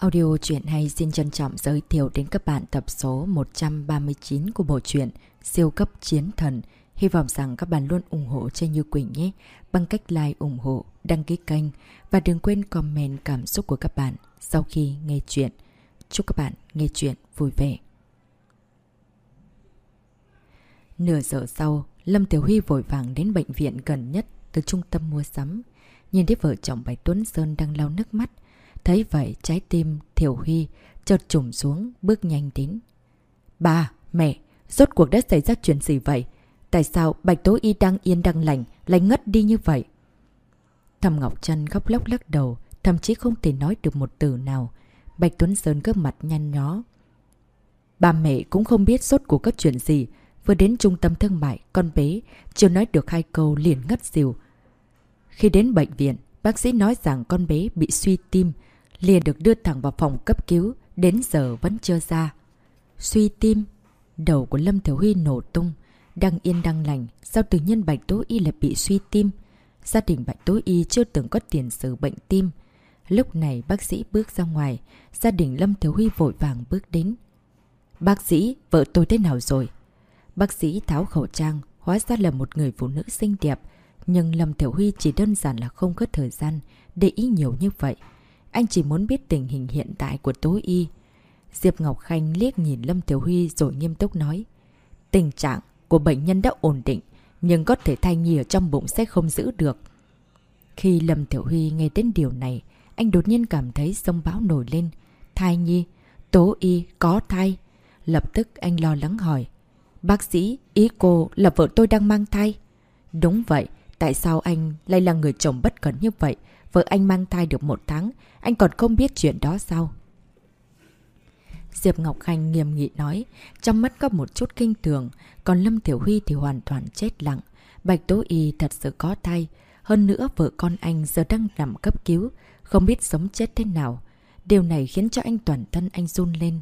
Audio truyện hay xin trân trọng giới thiệu đến các bạn tập số 139 của bộ truyện Siêu cấp chiến thần. Hy vọng rằng các bạn luôn ủng hộ cho Như Quỳnh nhé bằng cách like ủng hộ, đăng ký kênh và đừng quên comment cảm xúc của các bạn sau khi nghe chuyện. Chúc các bạn nghe chuyện vui vẻ. Nửa giờ sau, Lâm Tiểu Huy vội vàng đến bệnh viện gần nhất từ trung tâm mua sắm. Nhìn thấy vợ chồng Bạch Tuấn Sơn đang lau nước mắt, Thấy vậy trái tim Thiểu Huy chợt trùng xuống bước nhanh đến. Ba, mẹ, rốt cuộc đã xảy ra chuyện gì vậy? Tại sao Bạch Tố Y đang yên đang lành lại ngất đi như vậy? Thầm Ngọc Trân khóc lóc lắc đầu, thậm chí không thể nói được một từ nào. Bạch Tuấn Sơn gấp mặt nhăn nhó. Ba mẹ cũng không biết rốt cuộc các chuyện gì. Vừa đến trung tâm thương mại, con bé chưa nói được hai câu liền ngất xỉu. Khi đến bệnh viện, bác sĩ nói rằng con bé bị suy tim, liền được đưa thẳng vào phòng cấp cứu, đến giờ vẫn chưa ra. Suy tim, đầu của Lâm thiếu Huy nổ tung, đang yên đang lành, sao tự nhiên Bạch Tố Y lại bị suy tim? Gia đình Bạch Tố Y chưa từng có tiền sử bệnh tim. Lúc này bác sĩ bước ra ngoài, gia đình Lâm Thiếu Huy vội vàng bước đến. Bác sĩ, vợ tôi thế nào rồi? Bác sĩ tháo khẩu trang, hóa ra là một người phụ nữ xinh đẹp. Nhưng Lâm Thiểu Huy chỉ đơn giản là không có thời gian để ý nhiều như vậy. Anh chỉ muốn biết tình hình hiện tại của Tố Y. Diệp Ngọc Khanh liếc nhìn Lâm Tiểu Huy rồi nghiêm túc nói. Tình trạng của bệnh nhân đã ổn định, nhưng có thể thai nhi ở trong bụng sẽ không giữ được. Khi Lâm Tiểu Huy nghe đến điều này, anh đột nhiên cảm thấy sông báo nổi lên. Thai nhi, Tố Y có thai. Lập tức anh lo lắng hỏi. Bác sĩ, ý cô là vợ tôi đang mang thai. Đúng vậy, tại sao anh lại là người chồng bất cẩn như vậy? Vợ anh mang thai được một tháng, anh còn không biết chuyện đó sao? Diệp Ngọc Khanh nghiêm nghị nói, trong mắt có một chút kinh thường, còn Lâm Tiểu Huy thì hoàn toàn chết lặng. Bạch Tố Y thật sự có thai, hơn nữa vợ con anh giờ đang nằm cấp cứu, không biết sống chết thế nào. Điều này khiến cho anh toàn thân anh run lên.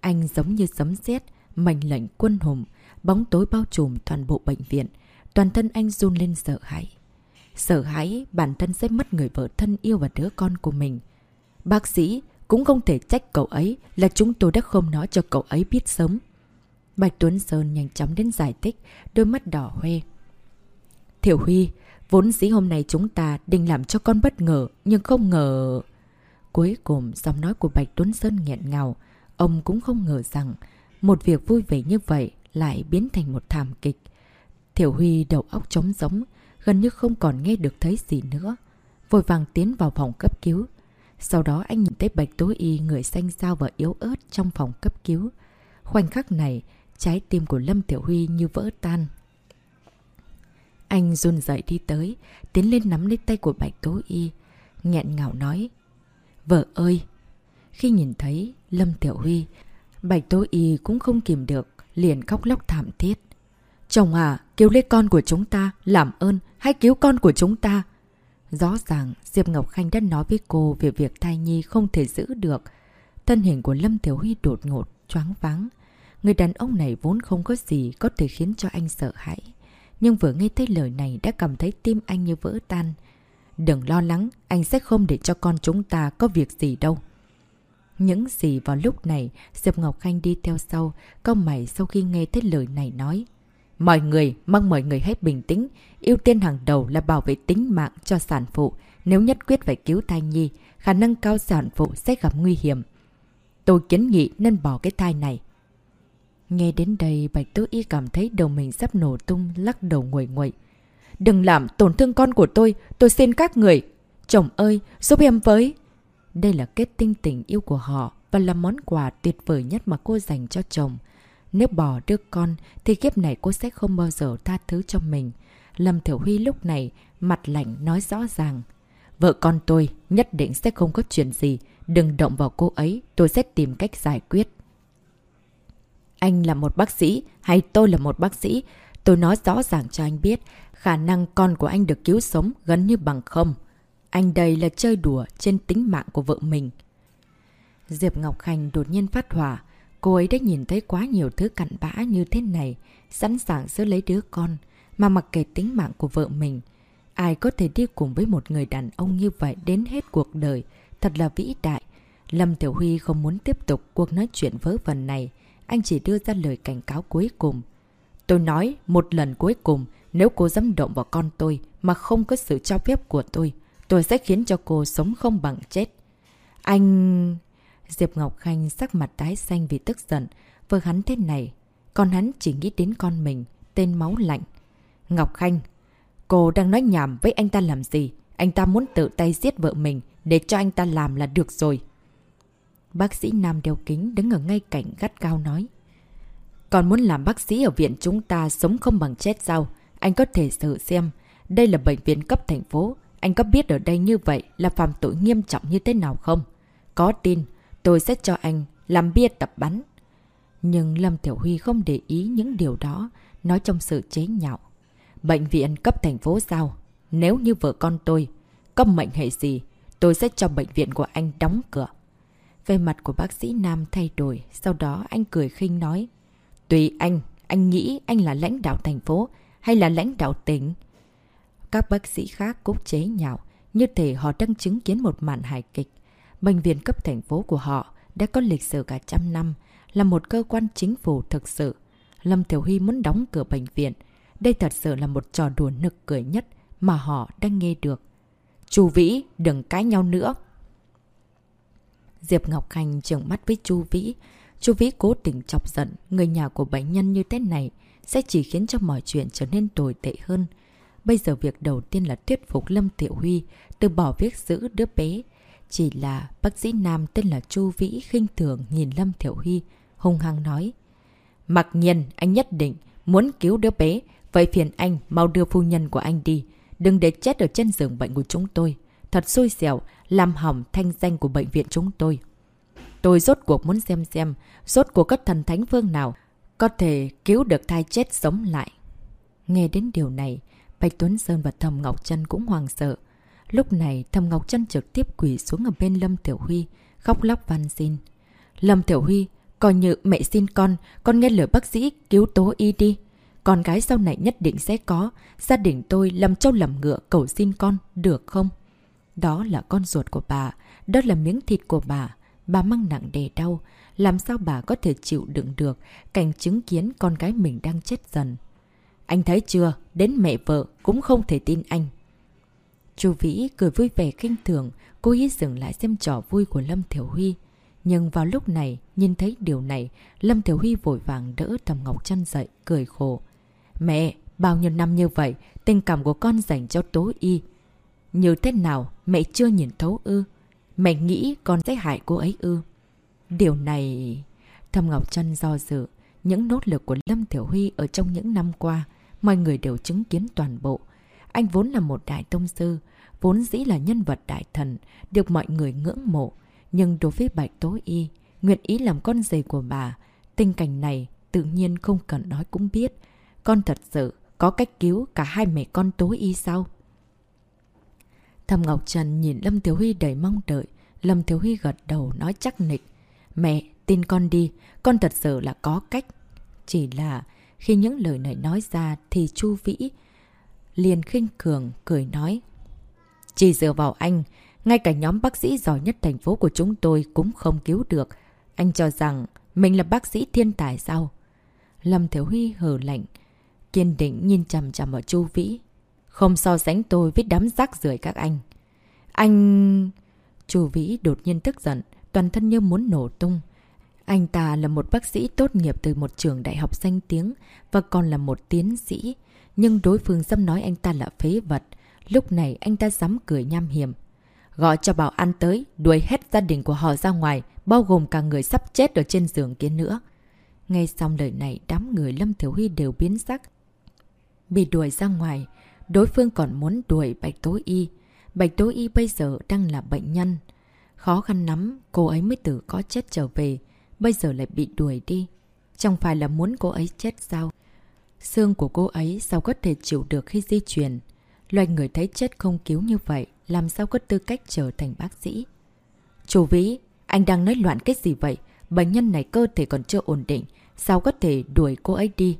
Anh giống như sấm sét, mệnh lệnh quân hùng, bóng tối bao trùm toàn bộ bệnh viện. Toàn thân anh run lên sợ hãi. Sợ hãi bản thân sẽ mất người vợ thân yêu và đứa con của mình. Bác sĩ cũng không thể trách cậu ấy là chúng tôi đã không nói cho cậu ấy biết sớm. Bạch Tuấn Sơn nhanh chóng đến giải thích, đôi mắt đỏ hoe. Thiểu Huy, vốn dĩ hôm nay chúng ta định làm cho con bất ngờ, nhưng không ngờ... Cuối cùng, giọng nói của Bạch Tuấn Sơn nghẹn ngào. Ông cũng không ngờ rằng một việc vui vẻ như vậy lại biến thành một thảm kịch. Thiểu Huy đầu óc trống giống, gần như không còn nghe được thấy gì nữa. Vội vàng tiến vào phòng cấp cứu. Sau đó anh nhìn thấy Bạch Tố Y người xanh xao và yếu ớt trong phòng cấp cứu. Khoảnh khắc này, trái tim của Lâm Tiểu Huy như vỡ tan. Anh run dậy đi tới, tiến lên nắm lấy tay của Bạch Tố Y, nghẹn ngào nói. Vợ ơi! Khi nhìn thấy Lâm Tiểu Huy, Bạch Tố Y cũng không kìm được, liền khóc lóc thảm thiết. Chồng à, cứu lấy con của chúng ta, làm ơn, hãy cứu con của chúng ta. Rõ ràng, Diệp Ngọc Khanh đã nói với cô về việc thai nhi không thể giữ được. Thân hình của Lâm Thiếu Huy đột ngột, choáng váng. Người đàn ông này vốn không có gì có thể khiến cho anh sợ hãi. Nhưng vừa nghe thấy lời này đã cảm thấy tim anh như vỡ tan. Đừng lo lắng, anh sẽ không để cho con chúng ta có việc gì đâu. Những gì vào lúc này, Diệp Ngọc Khanh đi theo sau, câu mày sau khi nghe thấy lời này nói. Mọi người, mong mọi người hết bình tĩnh, ưu tiên hàng đầu là bảo vệ tính mạng cho sản phụ. Nếu nhất quyết phải cứu thai nhi, khả năng cao sản phụ sẽ gặp nguy hiểm. Tôi kiến nghị nên bỏ cái thai này. Nghe đến đây, Bạch Tố Y cảm thấy đầu mình sắp nổ tung, lắc đầu nguội nguội. Đừng làm tổn thương con của tôi, tôi xin các người. Chồng ơi, giúp em với. Đây là kết tinh tình yêu của họ và là món quà tuyệt vời nhất mà cô dành cho chồng. Nếu bỏ đứa con thì kiếp này cô sẽ không bao giờ tha thứ cho mình. Lâm Thiểu Huy lúc này mặt lạnh nói rõ ràng. Vợ con tôi nhất định sẽ không có chuyện gì. Đừng động vào cô ấy, tôi sẽ tìm cách giải quyết. Anh là một bác sĩ hay tôi là một bác sĩ? Tôi nói rõ ràng cho anh biết khả năng con của anh được cứu sống gần như bằng không. Anh đây là chơi đùa trên tính mạng của vợ mình. Diệp Ngọc Khanh đột nhiên phát hỏa. Cô ấy đã nhìn thấy quá nhiều thứ cặn bã như thế này, sẵn sàng giữ lấy đứa con, mà mặc kệ tính mạng của vợ mình. Ai có thể đi cùng với một người đàn ông như vậy đến hết cuộc đời, thật là vĩ đại. Lâm Tiểu Huy không muốn tiếp tục cuộc nói chuyện vớ vẩn này. Anh chỉ đưa ra lời cảnh cáo cuối cùng. Tôi nói một lần cuối cùng, nếu cô dám động vào con tôi mà không có sự cho phép của tôi, tôi sẽ khiến cho cô sống không bằng chết. Anh... Diệp Ngọc Khanh sắc mặt tái xanh vì tức giận. Vừa hắn thế này, còn hắn chỉ nghĩ đến con mình, tên máu lạnh. Ngọc Khanh, cô đang nói nhảm với anh ta làm gì? Anh ta muốn tự tay giết vợ mình để cho anh ta làm là được rồi. Bác sĩ Nam đeo kính đứng ở ngay cạnh gắt cao nói. Còn muốn làm bác sĩ ở viện chúng ta sống không bằng chết sao? Anh có thể thử xem. Đây là bệnh viện cấp thành phố. Anh có biết ở đây như vậy là phạm tội nghiêm trọng như thế nào không? Có tin, tôi sẽ cho anh làm bia tập bắn. Nhưng Lâm Tiểu Huy không để ý những điều đó, nói trong sự chế nhạo. Bệnh viện cấp thành phố sao? Nếu như vợ con tôi có mệnh hệ gì, tôi sẽ cho bệnh viện của anh đóng cửa. Về mặt của bác sĩ Nam thay đổi, sau đó anh cười khinh nói. Tùy anh, anh nghĩ anh là lãnh đạo thành phố hay là lãnh đạo tỉnh? Các bác sĩ khác cũng chế nhạo, như thể họ đang chứng kiến một màn hài kịch. Bệnh viện cấp thành phố của họ đã có lịch sử cả trăm năm, là một cơ quan chính phủ thực sự. Lâm Thiểu Huy muốn đóng cửa bệnh viện. Đây thật sự là một trò đùa nực cười nhất mà họ đang nghe được. Chu Vĩ, đừng cãi nhau nữa. Diệp Ngọc Khanh trợn mắt với Chu Vĩ. Chu Vĩ cố tình chọc giận người nhà của bệnh nhân như thế này sẽ chỉ khiến cho mọi chuyện trở nên tồi tệ hơn. Bây giờ việc đầu tiên là thuyết phục Lâm Tiểu Huy từ bỏ việc giữ đứa bé. Chỉ là bác sĩ nam tên là Chu Vĩ khinh thường nhìn Lâm Thiểu Huy, hung hăng nói. Mặc nhiên, anh nhất định muốn cứu đứa bé, vậy phiền anh mau đưa phu nhân của anh đi. Đừng để chết ở trên giường bệnh của chúng tôi. Thật xui xẻo, làm hỏng thanh danh của bệnh viện chúng tôi. Tôi rốt cuộc muốn xem xem, rốt cuộc các thần thánh phương nào có thể cứu được thai chết sống lại. Nghe đến điều này, Bạch Tuấn Sơn và Thầm Ngọc Trân cũng hoàng sợ. Lúc này, Thầm Ngọc Trân trực tiếp quỷ xuống ở bên Lâm Tiểu Huy, khóc lóc van xin. Lâm Tiểu Huy, coi như mẹ xin con, con nghe lời bác sĩ cứu tố y đi. Con gái sau này nhất định sẽ có, gia đình tôi làm trâu làm ngựa cầu xin con, được không? Đó là con ruột của bà, đó là miếng thịt của bà. Bà mang nặng đè đau, làm sao bà có thể chịu đựng được cảnh chứng kiến con gái mình đang chết dần. Anh thấy chưa, đến mẹ vợ cũng không thể tin anh. Chu Vĩ cười vui vẻ khinh thường, cố ý dừng lại xem trò vui của Lâm Thiểu Huy. Nhưng vào lúc này, nhìn thấy điều này, Lâm Thiểu Huy vội vàng đỡ Thầm Ngọc Trân dậy, cười khổ. Mẹ, bao nhiêu năm như vậy, tình cảm của con dành cho Tố Y. Như thế nào, mẹ chưa nhìn thấu ư? Mẹ nghĩ con sẽ hại cô ấy ư? Điều này... Thầm Ngọc Trân do dự, những nốt lực của Lâm Thiểu Huy ở trong những năm qua, mọi người đều chứng kiến toàn bộ. Anh vốn là một đại tông sư, vốn dĩ là nhân vật đại thần, được mọi người ngưỡng mộ. Nhưng đối với Bạch tối Y, nguyện ý làm con rể của bà, tình cảnh này tự nhiên không cần nói cũng biết. Con thật sự có cách cứu cả hai mẹ con tối Y sao? Thầm Ngọc Trần nhìn Lâm Thiếu Huy đầy mong đợi. Lâm Thiếu Huy gật đầu nói chắc nịch. Mẹ, tin con đi, con thật sự là có cách. Chỉ là khi những lời này nói ra thì Chu Vĩ liền khinh cường, cười nói. Chỉ dựa vào anh, ngay cả nhóm bác sĩ giỏi nhất thành phố của chúng tôi cũng không cứu được. Anh cho rằng mình là bác sĩ thiên tài sao? Lâm Thiếu Huy hờ lạnh, kiên định nhìn chầm chầm ở Chu Vĩ. Không so sánh tôi với đám rác rưởi các anh. Anh... Chu Vĩ đột nhiên tức giận, toàn thân như muốn nổ tung. Anh ta là một bác sĩ tốt nghiệp từ một trường đại học danh tiếng và còn là một tiến sĩ. Nhưng đối phương dâm nói anh ta là phế vật. Lúc này anh ta dám cười nham hiểm. Gọi cho bảo ăn tới, đuổi hết gia đình của họ ra ngoài, bao gồm cả người sắp chết ở trên giường kia nữa. Ngay xong lời này, đám người Lâm Thiếu Huy đều biến sắc. Bị đuổi ra ngoài, đối phương còn muốn đuổi Bạch Tố Y. Bạch Tố Y bây giờ đang là bệnh nhân. Khó khăn lắm, cô ấy mới tử có chết trở về, bây giờ lại bị đuổi đi. Chẳng phải là muốn cô ấy chết sao? Xương của cô ấy sao có thể chịu được khi di chuyển? Loài người thấy chết không cứu như vậy, làm sao có tư cách trở thành bác sĩ? Chủ Vĩ, anh đang nói loạn cái gì vậy? Bệnh nhân này cơ thể còn chưa ổn định, sao có thể đuổi cô ấy đi?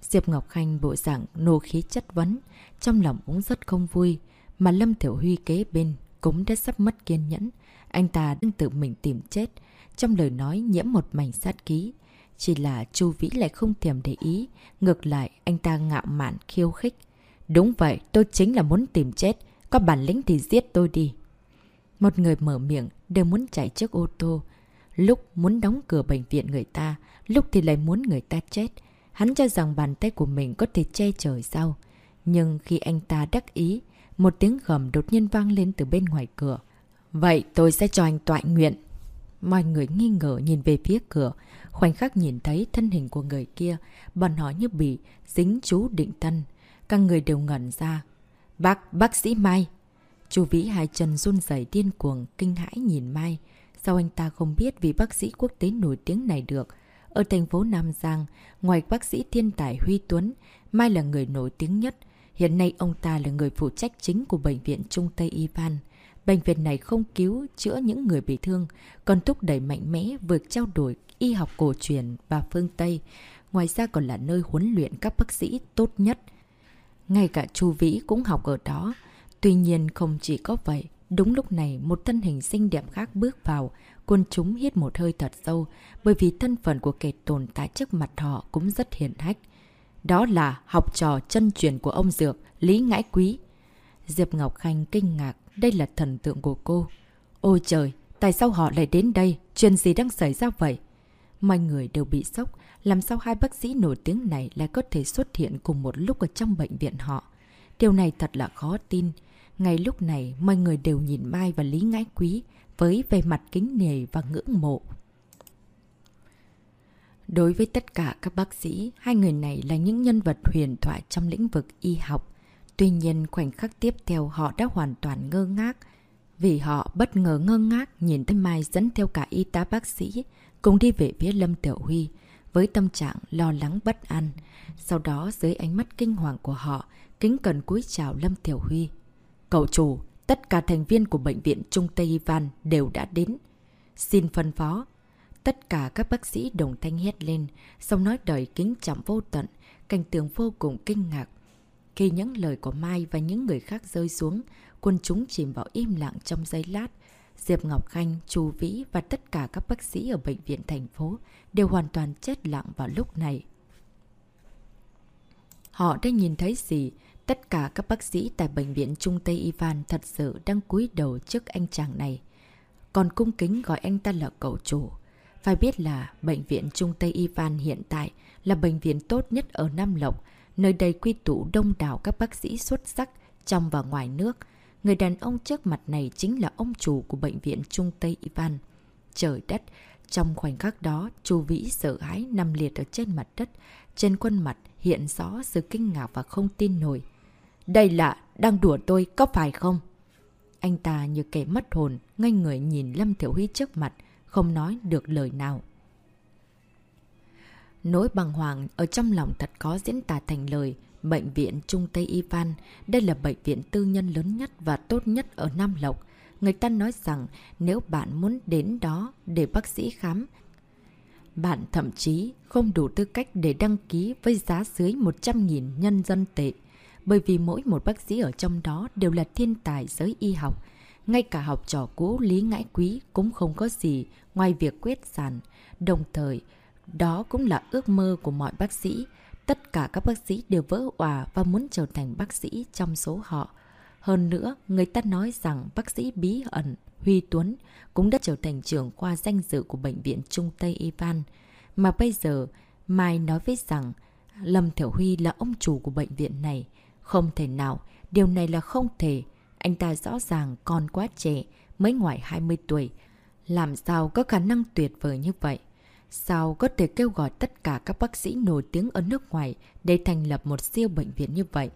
Diệp Ngọc Khanh bộ dạng nô khí chất vấn, trong lòng cũng rất không vui, mà Lâm Thiểu Huy kế bên cũng đã sắp mất kiên nhẫn. anh ta đang tự mình tìm chết. Trong lời nói nhiễm một mảnh sát ký. Chỉ là Chu Vĩ lại không thèm để ý. Ngược lại, anh ta ngạo mạn khiêu khích. Đúng vậy, tôi chính là muốn tìm chết. Có bản lĩnh thì giết tôi đi. Một người mở miệng đều muốn chạy trước ô tô. Lúc muốn đóng cửa bệnh viện người ta, lúc thì lại muốn người ta chết. Hắn cho rằng bàn tay của mình có thể che trời sau Nhưng khi anh ta đắc ý, một tiếng gầm đột nhiên vang lên từ bên ngoài cửa. Vậy tôi sẽ cho anh tọa nguyện. Mọi người nghi ngờ nhìn về phía cửa, khoảnh khắc nhìn thấy thân hình của người kia, bọn họ như bị dính chú định thân các người đều ngẩn ra. Bác, bác sĩ Mai. Chú Vĩ hai chân run rẩy điên cuồng, kinh hãi nhìn Mai. Sao anh ta không biết vì bác sĩ quốc tế nổi tiếng này được? Ở thành phố Nam Giang, ngoài bác sĩ thiên tài Huy Tuấn, Mai là người nổi tiếng nhất. Hiện nay ông ta là người phụ trách chính của Bệnh viện Trung Tây Ivan. Bệnh viện này không cứu chữa những người bị thương, còn thúc đẩy mạnh mẽ việc trao đổi y học cổ truyền và phương Tây. Ngoài ra còn là nơi huấn luyện các bác sĩ tốt nhất. Ngay cả Chu Vĩ cũng học ở đó. Tuy nhiên không chỉ có vậy, đúng lúc này một thân hình xinh đẹp khác bước vào, quân chúng hít một hơi thật sâu, bởi vì thân phận của kẻ tồn tại trước mặt họ cũng rất hiển hách. Đó là học trò chân truyền của ông Dược, Lý Ngãi Quý. Diệp Ngọc Khanh kinh ngạc, đây là thần tượng của cô. Ôi trời, tại sao họ lại đến đây? Chuyện gì đang xảy ra vậy? Mọi người đều bị sốc, làm sao hai bác sĩ nổi tiếng này lại có thể xuất hiện cùng một lúc ở trong bệnh viện họ? Điều này thật là khó tin. Ngay lúc này, mọi người đều nhìn Mai và Lý Ngãi Quý với vẻ mặt kính nề và ngưỡng mộ. Đối với tất cả các bác sĩ, hai người này là những nhân vật huyền thoại trong lĩnh vực y học. Tuy nhiên, khoảnh khắc tiếp theo họ đã hoàn toàn ngơ ngác. Vì họ bất ngờ ngơ ngác nhìn thấy Mai dẫn theo cả y tá bác sĩ cùng đi về phía Lâm Tiểu Huy với tâm trạng lo lắng bất an. Sau đó dưới ánh mắt kinh hoàng của họ, kính cần cúi chào Lâm Tiểu Huy. Cậu chủ, tất cả thành viên của bệnh viện Trung Tây Ivan đều đã đến. Xin phân phó. Tất cả các bác sĩ đồng thanh hét lên, sau nói đời kính trọng vô tận, cảnh tượng vô cùng kinh ngạc. Khi những lời của Mai và những người khác rơi xuống, quân chúng chìm vào im lặng trong giây lát. Diệp Ngọc Khanh, Chu Vĩ và tất cả các bác sĩ ở bệnh viện thành phố đều hoàn toàn chết lặng vào lúc này. Họ đã nhìn thấy gì? Tất cả các bác sĩ tại bệnh viện Trung Tây Ivan thật sự đang cúi đầu trước anh chàng này. Còn cung kính gọi anh ta là cậu chủ. Phải biết là bệnh viện Trung Tây Ivan hiện tại là bệnh viện tốt nhất ở Nam Lộc, nơi đây quy tụ đông đảo các bác sĩ xuất sắc trong và ngoài nước. Người đàn ông trước mặt này chính là ông chủ của bệnh viện Trung Tây Ivan. Trời đất! Trong khoảnh khắc đó, chú Vĩ sợ hãi nằm liệt ở trên mặt đất. Trên khuôn mặt hiện rõ sự kinh ngạc và không tin nổi. Đây là đang đùa tôi, có phải không? Anh ta như kẻ mất hồn, ngay người nhìn Lâm Thiểu Huy trước mặt, không nói được lời nào. Nỗi băng hoàng ở trong lòng thật có diễn tả thành lời. Bệnh viện Trung Tây Ivan, đây là bệnh viện tư nhân lớn nhất và tốt nhất ở Nam Lộc. Người ta nói rằng nếu bạn muốn đến đó để bác sĩ khám, bạn thậm chí không đủ tư cách để đăng ký với giá dưới 100.000 nhân dân tệ. Bởi vì mỗi một bác sĩ ở trong đó đều là thiên tài giới y học. Ngay cả học trò cũ Lý Ngãi Quý cũng không có gì ngoài việc quyết sản. Đồng thời, đó cũng là ước mơ của mọi bác sĩ. Tất cả các bác sĩ đều vỡ hòa và muốn trở thành bác sĩ trong số họ. Hơn nữa, người ta nói rằng bác sĩ bí ẩn Huy Tuấn cũng đã trở thành trưởng khoa danh dự của Bệnh viện Trung Tây Ivan. Mà bây giờ, Mai nói với rằng Lâm Thiểu Huy là ông chủ của bệnh viện này. Không thể nào, điều này là không thể. Anh ta rõ ràng còn quá trẻ, mới ngoài 20 tuổi. Làm sao có khả năng tuyệt vời như vậy? Sao có thể kêu gọi tất cả các bác sĩ nổi tiếng ở nước ngoài để thành lập một siêu bệnh viện như vậy?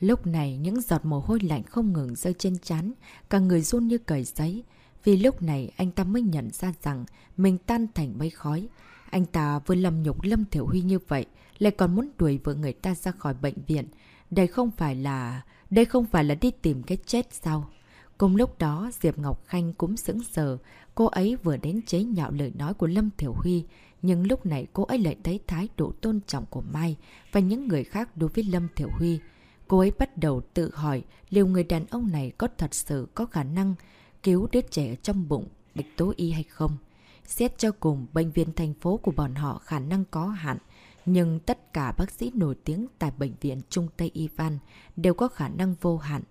Lúc này những giọt mồ hôi lạnh không ngừng rơi trên chán, cả người run như cởi giấy. Vì lúc này anh ta mới nhận ra rằng mình tan thành bấy khói. Anh ta vừa làm nhục Lâm Thiểu Huy như vậy, lại còn muốn đuổi vợ người ta ra khỏi bệnh viện. Đây không phải là... Đây không phải là đi tìm cái chết sao? Cùng lúc đó, Diệp Ngọc Khanh cũng sững sờ. Cô ấy vừa đến chế nhạo lời nói của Lâm Thiểu Huy. Nhưng lúc này cô ấy lại thấy thái độ tôn trọng của Mai và những người khác đối với Lâm Thiểu Huy. Cô ấy bắt đầu tự hỏi liệu người đàn ông này có thật sự có khả năng cứu đứa trẻ trong bụng địch Tố Y hay không. Xét cho cùng, bệnh viện thành phố của bọn họ khả năng có hạn, nhưng tất cả bác sĩ nổi tiếng tại bệnh viện Trung Tây Ivan đều có khả năng vô hạn.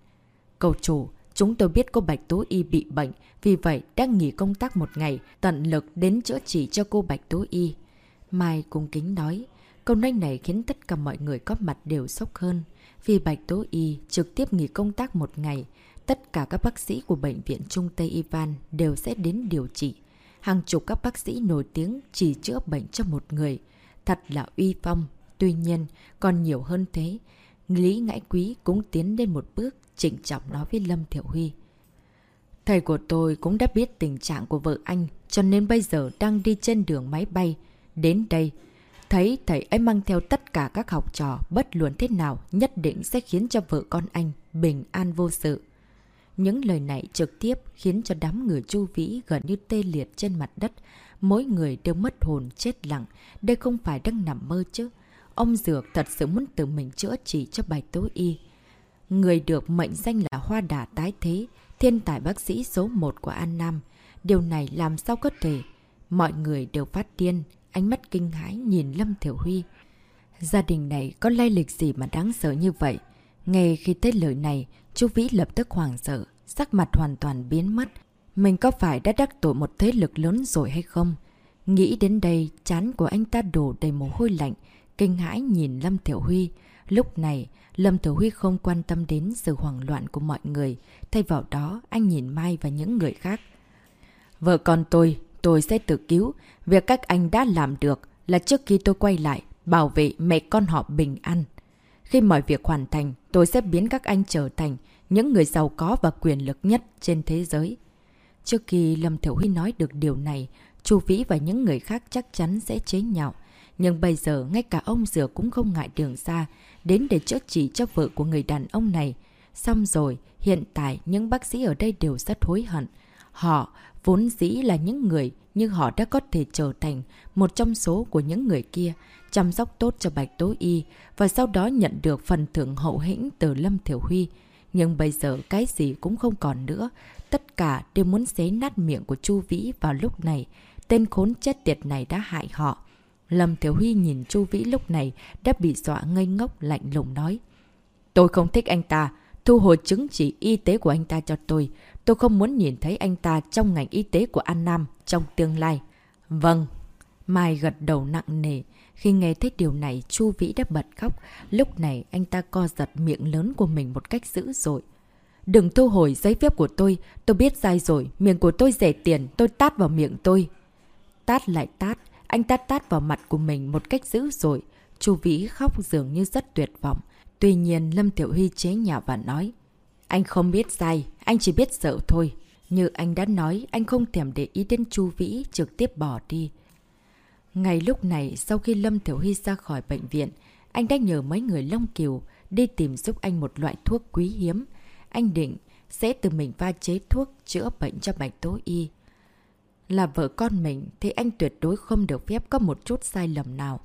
Cầu chủ, chúng tôi biết cô Bạch Tố Y bị bệnh, vì vậy đang nghỉ công tác một ngày, tận lực đến chữa trị cho cô Bạch Tố Y. Mai cung kính nói, câu nói này khiến tất cả mọi người có mặt đều sốc hơn. Vì Bạch Tố Y trực tiếp nghỉ công tác một ngày, tất cả các bác sĩ của Bệnh viện Trung Tây Ivan đều sẽ đến điều trị. Hàng chục các bác sĩ nổi tiếng chỉ chữa bệnh cho một người. Thật là uy phong. Tuy nhiên, còn nhiều hơn thế. Lý Ngãi Quý cũng tiến lên một bước, trịnh trọng nói với Lâm Thiệu Huy. Thầy của tôi cũng đã biết tình trạng của vợ anh, cho nên bây giờ đang đi trên đường máy bay. Đến đây, thấy thầy ấy mang theo tất cả các học trò, bất luận thế nào, nhất định sẽ khiến cho vợ con anh bình an vô sự. Những lời này trực tiếp khiến cho đám người chu vĩ gần như tê liệt trên mặt đất. Mỗi người đều mất hồn, chết lặng. Đây không phải đang nằm mơ chứ. Ông Dược thật sự muốn tự mình chữa trị cho bài tối y. Người được mệnh danh là hoa đà tái thế, thiên tài bác sĩ số 1 của An Nam. Điều này làm sao có thể? Mọi người đều phát điên, ánh mắt kinh hãi nhìn Lâm Thiểu Huy. Gia đình này có lai lịch gì mà đáng sợ như vậy? ngay khi tới lời này, chú Vĩ lập tức hoảng sợ, sắc mặt hoàn toàn biến mất. Mình có phải đã đắc tội một thế lực lớn rồi hay không? Nghĩ đến đây, chán của anh ta đổ đầy mồ hôi lạnh, kinh hãi nhìn Lâm Thiểu Huy. Lúc này, Lâm Thiểu Huy không quan tâm đến sự hoảng loạn của mọi người. Thay vào đó, anh nhìn Mai và những người khác. Vợ con tôi, tôi sẽ tự cứu. Việc các anh đã làm được là trước khi tôi quay lại, bảo vệ mẹ con họ bình an. Khi mọi việc hoàn thành, tôi sẽ biến các anh trở thành những người giàu có và quyền lực nhất trên thế giới. Trước khi Lâm Thiểu Huy nói được điều này, Chu Vĩ và những người khác chắc chắn sẽ chế nhạo. Nhưng bây giờ ngay cả ông Dừa cũng không ngại đường xa, đến để chữa trị cho vợ của người đàn ông này. Xong rồi, hiện tại những bác sĩ ở đây đều rất hối hận. Họ vốn dĩ là những người nhưng họ đã có thể trở thành một trong số của những người kia, chăm sóc tốt cho Bạch Tố Y và sau đó nhận được phần thưởng hậu hĩnh từ Lâm Thiểu Huy. Nhưng bây giờ cái gì cũng không còn nữa, tất cả đều muốn xé nát miệng của Chu Vĩ vào lúc này. Tên khốn chết tiệt này đã hại họ. Lâm Thiếu Huy nhìn Chu Vĩ lúc này đã bị dọa ngây ngốc lạnh lùng nói. Tôi không thích anh ta, thu hồi chứng chỉ y tế của anh ta cho tôi. Tôi không muốn nhìn thấy anh ta trong ngành y tế của An Nam trong tương lai. Vâng. Mai gật đầu nặng nề. Khi nghe thấy điều này, Chu Vĩ đã bật khóc. Lúc này anh ta co giật miệng lớn của mình một cách dữ dội. Đừng thu hồi giấy phép của tôi. Tôi biết sai rồi. Miệng của tôi rẻ tiền. Tôi tát vào miệng tôi. Tát lại tát. Anh ta tát vào mặt của mình một cách dữ dội. Chu Vĩ khóc dường như rất tuyệt vọng. Tuy nhiên Lâm Tiểu Huy chế nhạo và nói. Anh không biết sai. Anh chỉ biết sợ thôi. Như anh đã nói, anh không thèm để ý đến Chu Vĩ trực tiếp bỏ đi. Ngay lúc này, sau khi Lâm Tiểu Huy ra khỏi bệnh viện, anh đã nhờ mấy người Long Kiều đi tìm giúp anh một loại thuốc quý hiếm. Anh định sẽ tự mình pha chế thuốc chữa bệnh cho Bạch Tố Y. Là vợ con mình thì anh tuyệt đối không được phép có một chút sai lầm nào.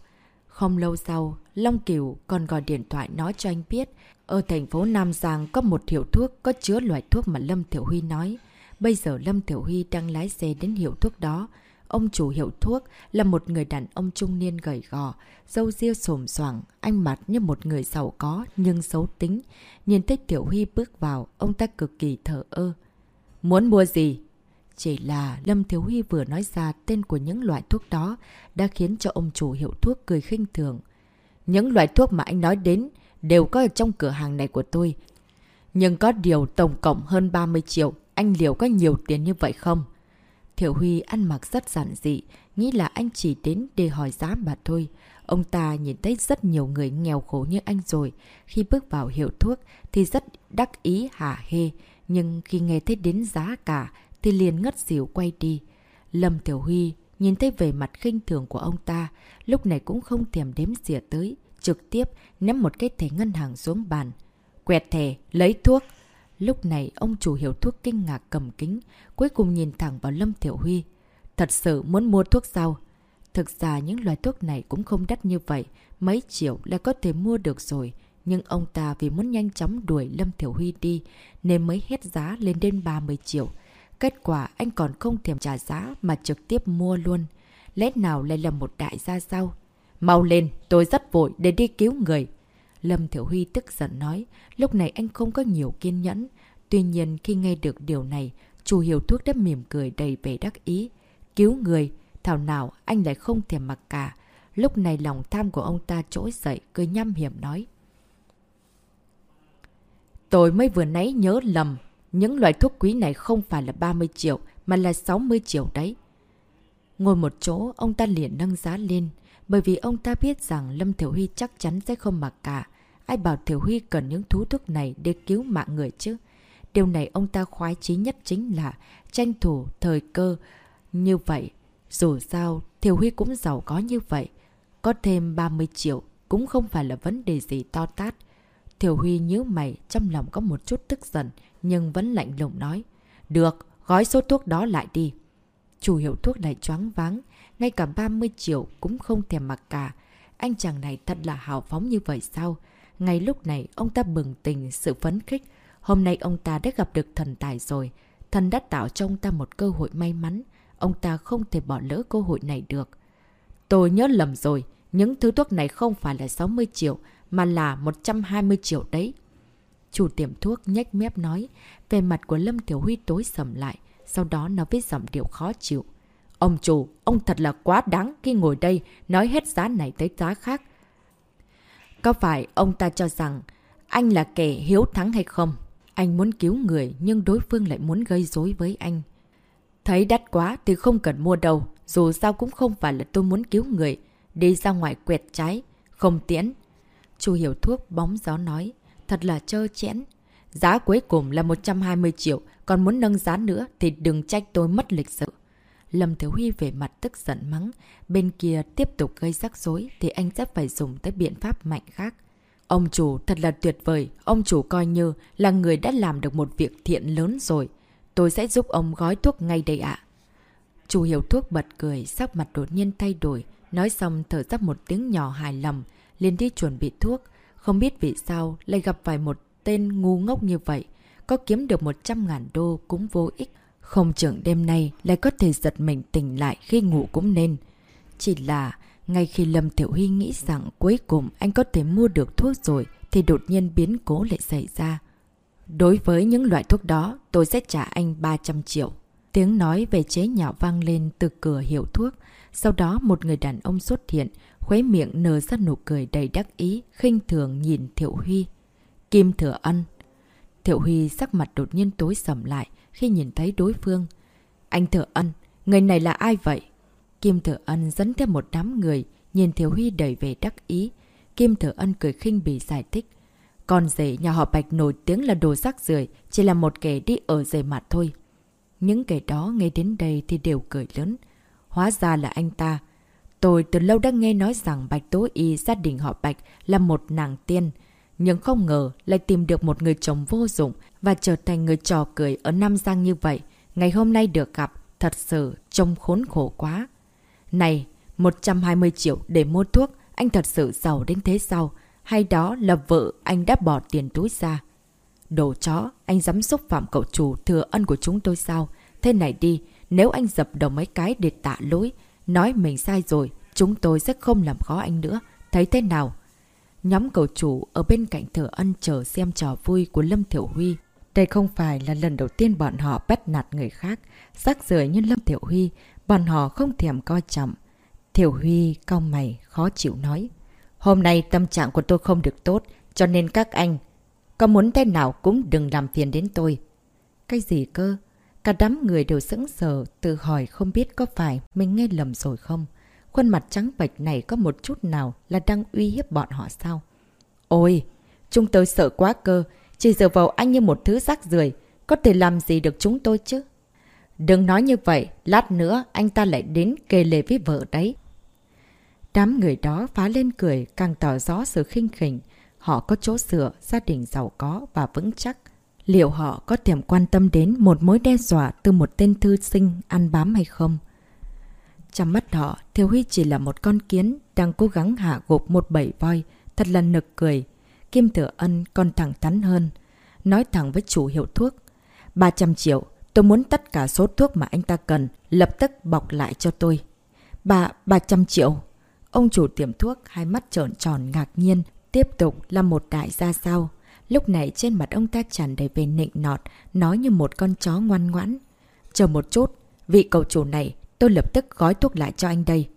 Không lâu sau, Long Kiều còn gọi điện thoại nói cho anh biết ở thành phố Nam Giang có một hiệu thuốc có chứa loại thuốc mà Lâm Thiểu Huy nói. Bây giờ Lâm Thiểu Huy đang lái xe đến hiệu thuốc đó. Ông chủ hiệu thuốc là một người đàn ông trung niên gầy gò, dâu ria xồm xoảng, anh mặt như một người giàu có nhưng xấu tính. Nhìn thấy Tiểu Huy bước vào, ông ta cực kỳ thở ơ. Muốn mua gì? Chỉ là Lâm Thiếu Huy vừa nói ra tên của những loại thuốc đó đã khiến cho ông chủ hiệu thuốc cười khinh thường. Những loại thuốc mà anh nói đến đều có ở trong cửa hàng này của tôi. Nhưng có điều tổng cộng hơn 30 triệu, anh liệu có nhiều tiền như vậy không? Thiểu Huy ăn mặc rất giản dị, nghĩ là anh chỉ đến để hỏi giá mà thôi. Ông ta nhìn thấy rất nhiều người nghèo khổ như anh rồi. Khi bước vào hiệu thuốc thì rất đắc ý hả hê. Nhưng khi nghe thấy đến giá cả thì liền ngất xỉu quay đi. Lâm Tiểu Huy nhìn thấy về mặt khinh thường của ông ta, lúc này cũng không thèm đếm xỉa tới, trực tiếp ném một cái thẻ ngân hàng xuống bàn. Quẹt thẻ, lấy thuốc. Lúc này ông chủ hiểu thuốc kinh ngạc cầm kính, cuối cùng nhìn thẳng vào Lâm Tiểu Huy. Thật sự muốn mua thuốc sao? Thực ra những loại thuốc này cũng không đắt như vậy, mấy triệu là có thể mua được rồi. Nhưng ông ta vì muốn nhanh chóng đuổi Lâm Thiểu Huy đi nên mới hết giá lên đến 30 triệu. Kết quả anh còn không thèm trả giá mà trực tiếp mua luôn. Lẽ nào lại là một đại gia sao? Mau lên, tôi rất vội để đi cứu người. Lâm Thiểu Huy tức giận nói, lúc này anh không có nhiều kiên nhẫn. Tuy nhiên khi nghe được điều này, chủ hiệu thuốc đã mỉm cười đầy vẻ đắc ý. Cứu người, thảo nào anh lại không thèm mặc cả. Lúc này lòng tham của ông ta trỗi dậy, cười nhăm hiểm nói. Tôi mới vừa nãy nhớ lầm, những loại thuốc quý này không phải là 30 triệu, mà là 60 triệu đấy. Ngồi một chỗ, ông ta liền nâng giá lên, bởi vì ông ta biết rằng Lâm Thiểu Huy chắc chắn sẽ không mặc cả. Ai bảo Thiểu Huy cần những thú thuốc này để cứu mạng người chứ? Điều này ông ta khoái chí nhất chính là tranh thủ thời cơ như vậy. Dù sao, Thiểu Huy cũng giàu có như vậy. Có thêm 30 triệu cũng không phải là vấn đề gì to tát. Thiểu Huy nhíu mày, trong lòng có một chút tức giận, nhưng vẫn lạnh lùng nói. Được, gói số thuốc đó lại đi. Chủ hiệu thuốc này choáng váng, ngay cả 30 triệu cũng không thèm mặc cả. Anh chàng này thật là hào phóng như vậy sao? Ngay lúc này, ông ta bừng tình sự phấn khích. Hôm nay ông ta đã gặp được thần tài rồi. Thần đã tạo cho ông ta một cơ hội may mắn. Ông ta không thể bỏ lỡ cơ hội này được. Tôi nhớ lầm rồi. Những thứ thuốc này không phải là 60 triệu, mà là 120 triệu đấy. Chủ tiệm thuốc nhách mép nói, về mặt của Lâm Tiểu Huy tối sầm lại, sau đó nó viết giọng điệu khó chịu. Ông chủ, ông thật là quá đáng khi ngồi đây nói hết giá này tới giá khác. Có phải ông ta cho rằng anh là kẻ hiếu thắng hay không? Anh muốn cứu người nhưng đối phương lại muốn gây rối với anh. Thấy đắt quá thì không cần mua đâu, dù sao cũng không phải là tôi muốn cứu người. Đi ra ngoài quẹt trái, không tiễn. Chu hiểu thuốc bóng gió nói, thật là trơ chẽn. Giá cuối cùng là 120 triệu, còn muốn nâng giá nữa thì đừng trách tôi mất lịch sự. Lâm Thiếu Huy về mặt tức giận mắng, bên kia tiếp tục gây rắc rối thì anh sẽ phải dùng tới biện pháp mạnh khác. Ông chủ thật là tuyệt vời, ông chủ coi như là người đã làm được một việc thiện lớn rồi. Tôi sẽ giúp ông gói thuốc ngay đây ạ. Chủ hiểu thuốc bật cười, sắc mặt đột nhiên thay đổi, nói xong thở ra một tiếng nhỏ hài lòng, liền đi chuẩn bị thuốc. Không biết vì sao lại gặp phải một tên ngu ngốc như vậy. Có kiếm được 100 ngàn đô cũng vô ích. Không trưởng đêm nay lại có thể giật mình tỉnh lại khi ngủ cũng nên. Chỉ là, ngay khi Lâm Tiểu Huy nghĩ rằng cuối cùng anh có thể mua được thuốc rồi, thì đột nhiên biến cố lại xảy ra. Đối với những loại thuốc đó, tôi sẽ trả anh 300 triệu. Tiếng nói về chế nhạo vang lên từ cửa hiệu thuốc. Sau đó một người đàn ông xuất hiện, khuấy miệng nở ra nụ cười đầy đắc ý, khinh thường nhìn Thiệu Huy. Kim Thừa Ân Thiệu Huy sắc mặt đột nhiên tối sầm lại khi nhìn thấy đối phương. Anh Thừa Ân, người này là ai vậy? Kim Thừa Ân dẫn theo một đám người, nhìn Thiệu Huy đầy về đắc ý. Kim Thừa Ân cười khinh bỉ giải thích. Con rể nhà họ Bạch nổi tiếng là đồ sắc rưởi chỉ là một kẻ đi ở rể mặt thôi. Những kẻ đó nghe đến đây thì đều cười lớn. Hóa ra là anh ta. Tôi từ lâu đã nghe nói rằng Bạch Tố Y gia đình họ Bạch là một nàng tiên. Nhưng không ngờ lại tìm được một người chồng vô dụng và trở thành người trò cười ở Nam Giang như vậy. Ngày hôm nay được gặp, thật sự trông khốn khổ quá. Này, 120 triệu để mua thuốc, anh thật sự giàu đến thế sao? Hay đó là vợ anh đã bỏ tiền túi ra? Đồ chó, anh dám xúc phạm cậu chủ thừa ân của chúng tôi sao? Thế này đi, nếu anh dập đầu mấy cái để tạ lỗi, nói mình sai rồi, chúng tôi sẽ không làm khó anh nữa. Thấy thế nào? Nhóm cậu chủ ở bên cạnh thừa ân chờ xem trò vui của Lâm Thiểu Huy. Đây không phải là lần đầu tiên bọn họ bắt nạt người khác. Sắc rưởi như Lâm Thiểu Huy, bọn họ không thèm coi trọng. Thiểu Huy cao mày, khó chịu nói. Hôm nay tâm trạng của tôi không được tốt, cho nên các anh có muốn thế nào cũng đừng làm phiền đến tôi. Cái gì cơ? Cả đám người đều sững sờ, tự hỏi không biết có phải mình nghe lầm rồi không. Khuôn mặt trắng bệch này có một chút nào là đang uy hiếp bọn họ sao? Ôi, chúng tôi sợ quá cơ, chỉ dựa vào anh như một thứ rác rưởi có thể làm gì được chúng tôi chứ? Đừng nói như vậy, lát nữa anh ta lại đến kề lề với vợ đấy. Đám người đó phá lên cười càng tỏ rõ sự khinh khỉnh. Họ có chỗ sửa, gia đình giàu có và vững chắc. Liệu họ có thèm quan tâm đến một mối đe dọa từ một tên thư sinh ăn bám hay không? Trong mắt họ, Thiều Huy chỉ là một con kiến đang cố gắng hạ gục một bầy voi, thật là nực cười. Kim Thừa Ân còn thẳng thắn hơn, nói thẳng với chủ hiệu thuốc. 300 triệu, Tôi muốn tất cả số thuốc mà anh ta cần, lập tức bọc lại cho tôi. Bà, 300 triệu. Ông chủ tiệm thuốc, hai mắt trợn tròn ngạc nhiên, tiếp tục là một đại gia sao. Lúc này trên mặt ông ta tràn đầy về nịnh nọt, nói như một con chó ngoan ngoãn. Chờ một chút, vị cầu chủ này, tôi lập tức gói thuốc lại cho anh đây.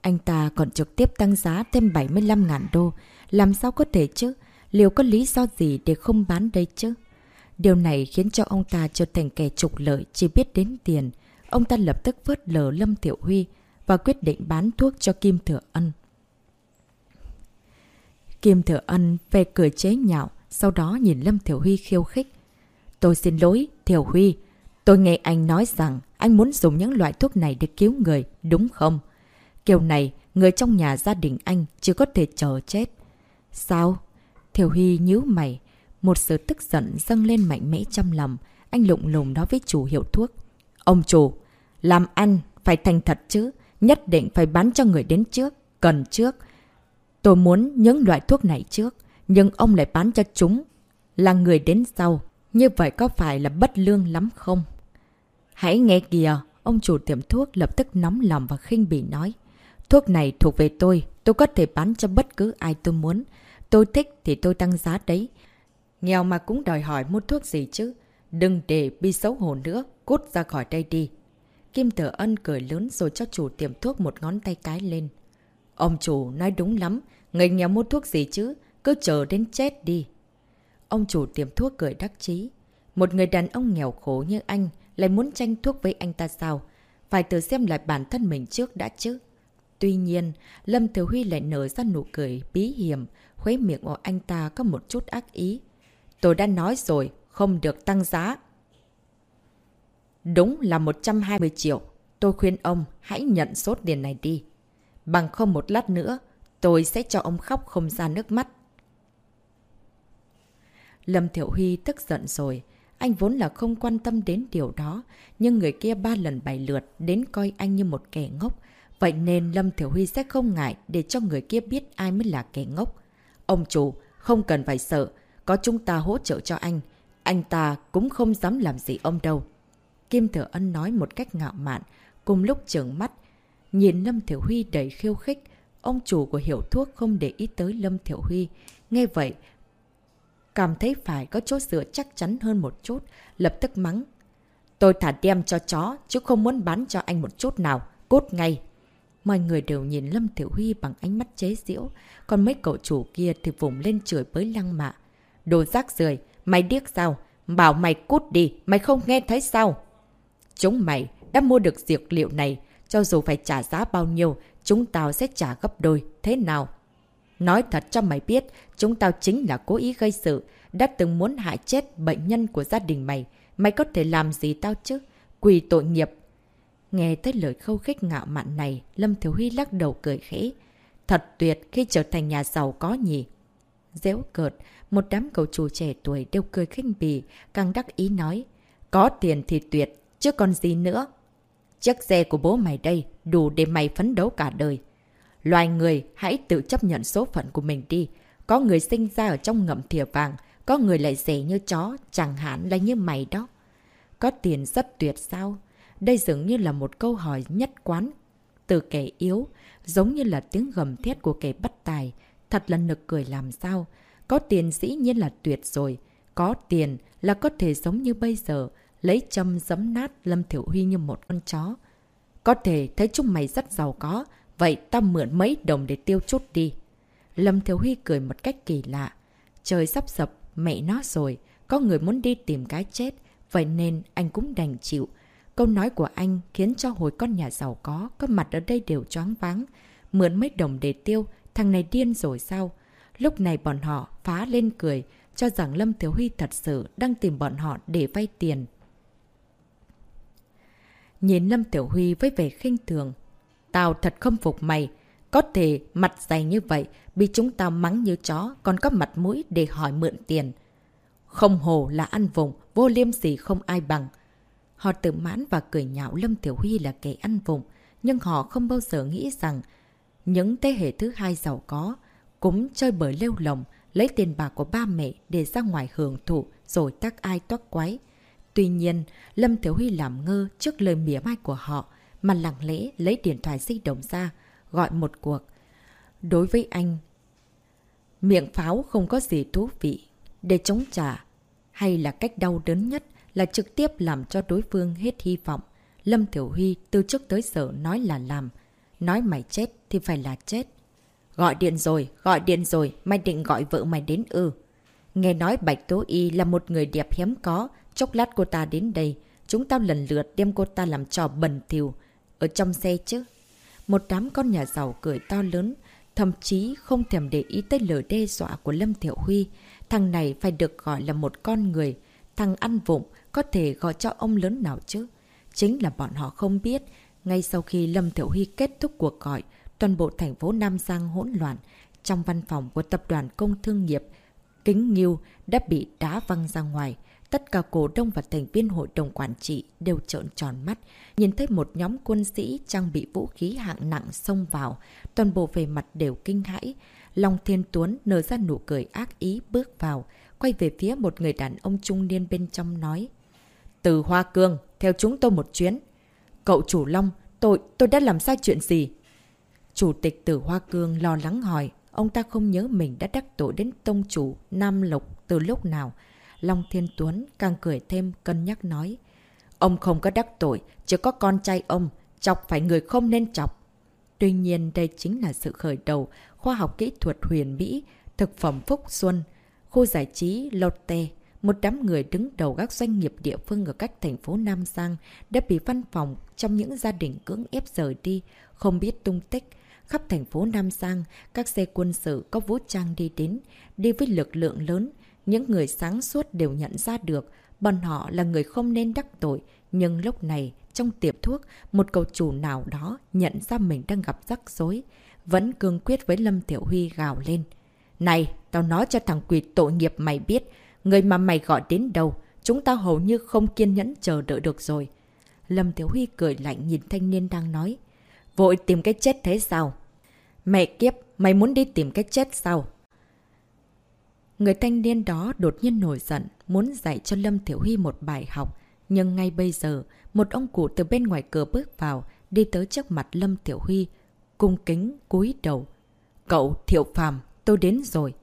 Anh ta còn trực tiếp tăng giá thêm 75.000 đô. Làm sao có thể chứ? Liệu có lý do gì để không bán đây chứ? Điều này khiến cho ông ta trở thành kẻ trục lợi chỉ biết đến tiền. Ông ta lập tức vớt lờ Lâm Thiệu Huy và quyết định bán thuốc cho Kim Thừa Ân. Kim Thừa Ân về cười chế nhạo, sau đó nhìn Lâm Thiểu Huy khiêu khích. Tôi xin lỗi, Thiểu Huy. Tôi nghe anh nói rằng anh muốn dùng những loại thuốc này để cứu người, đúng không? Kiểu này, người trong nhà gia đình anh chỉ có thể chờ chết. Sao? Thiểu Huy nhíu mày. Một sự tức giận dâng lên mạnh mẽ trong lòng. Anh lụng lùng nói với chủ hiệu thuốc. Ông chủ, làm ăn phải thành thật chứ. Nhất định phải bán cho người đến trước, cần trước. Tôi muốn những loại thuốc này trước, nhưng ông lại bán cho chúng. Là người đến sau. Như vậy có phải là bất lương lắm không? Hãy nghe kìa, ông chủ tiệm thuốc lập tức nóng lòng và khinh bỉ nói. Thuốc này thuộc về tôi, tôi có thể bán cho bất cứ ai tôi muốn. Tôi thích thì tôi tăng giá đấy. Nghèo mà cũng đòi hỏi mua thuốc gì chứ. Đừng để bị xấu hổ nữa, cút ra khỏi đây đi. Kim Tử Ân cười lớn rồi cho chủ tiệm thuốc một ngón tay cái lên. Ông chủ nói đúng lắm, người nghèo mua thuốc gì chứ, cứ chờ đến chết đi. Ông chủ tiệm thuốc cười đắc chí. Một người đàn ông nghèo khổ như anh lại muốn tranh thuốc với anh ta sao? Phải tự xem lại bản thân mình trước đã chứ. Tuy nhiên, Lâm thừa Huy lại nở ra nụ cười bí hiểm, khuấy miệng của anh ta có một chút ác ý. Tôi đã nói rồi, không được tăng giá. Đúng là 120 triệu. Tôi khuyên ông hãy nhận số tiền này đi. Bằng không một lát nữa, tôi sẽ cho ông khóc không ra nước mắt. Lâm Thiệu Huy tức giận rồi. Anh vốn là không quan tâm đến điều đó, nhưng người kia ba lần bảy lượt đến coi anh như một kẻ ngốc. Vậy nên Lâm Thiểu Huy sẽ không ngại để cho người kia biết ai mới là kẻ ngốc. Ông chủ, không cần phải sợ, có chúng ta hỗ trợ cho anh. Anh ta cũng không dám làm gì ông đâu. Kim Thừa Ân nói một cách ngạo mạn, cùng lúc trợn mắt. Nhìn Lâm Thiểu Huy đầy khiêu khích, ông chủ của hiệu thuốc không để ý tới Lâm Thiểu Huy. Nghe vậy, cảm thấy phải có chỗ sửa chắc chắn hơn một chút, lập tức mắng. Tôi thả đem cho chó, chứ không muốn bán cho anh một chút nào, cốt ngay. Mọi người đều nhìn Lâm Thiểu Huy bằng ánh mắt chế giễu, còn mấy cậu chủ kia thì vùng lên chửi bới lăng mạ. Đồ rác rưởi mày điếc sao? Bảo mày cút đi, mày không nghe thấy sao? Chúng mày đã mua được dược liệu này, cho dù phải trả giá bao nhiêu, chúng tao sẽ trả gấp đôi, thế nào? Nói thật cho mày biết, chúng tao chính là cố ý gây sự, đã từng muốn hại chết bệnh nhân của gia đình mày. Mày có thể làm gì tao chứ? Quỳ tội nghiệp. Nghe tới lời khâu khích ngạo mạn này, Lâm Thiếu Huy lắc đầu cười khẽ. Thật tuyệt khi trở thành nhà giàu có nhỉ. Dễu cợt, một đám cầu chủ trẻ tuổi đều cười khinh bì, càng đắc ý nói. Có tiền thì tuyệt, chứ còn gì nữa. Chiếc xe của bố mày đây đủ để mày phấn đấu cả đời. Loài người hãy tự chấp nhận số phận của mình đi. Có người sinh ra ở trong ngậm thìa vàng, có người lại rẻ như chó, chẳng hạn là như mày đó. Có tiền rất tuyệt sao? Đây dường như là một câu hỏi nhất quán từ kẻ yếu, giống như là tiếng gầm thét của kẻ bắt tài. Thật là nực cười làm sao? Có tiền dĩ nhiên là tuyệt rồi. Có tiền là có thể sống như bây giờ, lấy châm giấm nát Lâm Thiểu Huy như một con chó. Có thể thấy chúng mày rất giàu có, vậy tao mượn mấy đồng để tiêu chút đi. Lâm Thiểu Huy cười một cách kỳ lạ. Trời sắp sập, mẹ nó rồi, có người muốn đi tìm cái chết, vậy nên anh cũng đành chịu. Câu nói của anh khiến cho hồi con nhà giàu có, có mặt ở đây đều choáng váng. Mượn mấy đồng để tiêu, thằng này điên rồi sao? Lúc này bọn họ phá lên cười, cho rằng Lâm Thiếu Huy thật sự đang tìm bọn họ để vay tiền. Nhìn Lâm Tiểu Huy với vẻ khinh thường. Tao thật không phục mày. Có thể mặt dày như vậy, bị chúng tao mắng như chó, còn có mặt mũi để hỏi mượn tiền. Không hồ là ăn vùng, vô liêm sỉ không ai bằng. Họ tự mãn và cười nhạo Lâm Tiểu Huy là kẻ ăn vùng, nhưng họ không bao giờ nghĩ rằng những thế hệ thứ hai giàu có cũng chơi bởi lêu lồng, lấy tiền bạc của ba mẹ để ra ngoài hưởng thụ rồi tác ai toát quái. Tuy nhiên, Lâm Thiếu Huy làm ngơ trước lời mỉa mai của họ, mà lặng lẽ lấy điện thoại di động ra, gọi một cuộc. Đối với anh, miệng pháo không có gì thú vị. Để chống trả, hay là cách đau đớn nhất là trực tiếp làm cho đối phương hết hy vọng. Lâm Thiểu Huy từ trước tới giờ nói là làm. Nói mày chết thì phải là chết. Gọi điện rồi, gọi điện rồi, mày định gọi vợ mày đến ư. Nghe nói Bạch Tố Y là một người đẹp hiếm có, chốc lát cô ta đến đây. Chúng tao lần lượt đem cô ta làm trò bẩn thỉu ở trong xe chứ. Một đám con nhà giàu cười to lớn, thậm chí không thèm để ý tới lời đe dọa của Lâm Thiệu Huy. Thằng này phải được gọi là một con người. Thằng ăn vụng có thể gọi cho ông lớn nào chứ? Chính là bọn họ không biết. Ngay sau khi Lâm Thiệu Huy kết thúc cuộc gọi, toàn bộ thành phố Nam Giang hỗn loạn. Trong văn phòng của tập đoàn công thương nghiệp, Kính Nghiêu đã bị đá văng ra ngoài. Tất cả cổ đông và thành viên hội đồng quản trị đều trợn tròn mắt, nhìn thấy một nhóm quân sĩ trang bị vũ khí hạng nặng xông vào, toàn bộ về mặt đều kinh hãi. Long Thiên Tuấn nở ra nụ cười ác ý bước vào, quay về phía một người đàn ông trung niên bên trong nói. Từ Hoa Cương, theo chúng tôi một chuyến. Cậu chủ Long, tôi, tôi đã làm sai chuyện gì? Chủ tịch Tử Hoa Cương lo lắng hỏi, ông ta không nhớ mình đã đắc tội đến tông chủ Nam Lộc từ lúc nào. Long Thiên Tuấn càng cười thêm cân nhắc nói. Ông không có đắc tội, chỉ có con trai ông, chọc phải người không nên chọc. Tuy nhiên đây chính là sự khởi đầu khoa học kỹ thuật huyền Mỹ, thực phẩm Phúc Xuân, khu giải trí Lotte. Một đám người đứng đầu các doanh nghiệp địa phương ở các thành phố Nam Giang đã bị văn phòng trong những gia đình cưỡng ép rời đi, không biết tung tích. Khắp thành phố Nam Giang, các xe quân sự có vũ trang đi đến, đi với lực lượng lớn. Những người sáng suốt đều nhận ra được, bọn họ là người không nên đắc tội. Nhưng lúc này, trong tiệm thuốc, một cầu chủ nào đó nhận ra mình đang gặp rắc rối. Vẫn cương quyết với Lâm Tiểu Huy gào lên. Này, tao nói cho thằng quỷ tội nghiệp mày biết, người mà mày gọi đến đâu, chúng ta hầu như không kiên nhẫn chờ đợi được rồi. Lâm Tiểu Huy cười lạnh nhìn thanh niên đang nói. Vội tìm cái chết thế sao? Mẹ kiếp, mày muốn đi tìm cái chết sao? Người thanh niên đó đột nhiên nổi giận, muốn dạy cho Lâm Tiểu Huy một bài học. Nhưng ngay bây giờ, một ông cụ từ bên ngoài cửa bước vào, đi tới trước mặt Lâm Tiểu Huy, cung kính, cúi đầu. Cậu, Thiệu Phàm tôi đến rồi.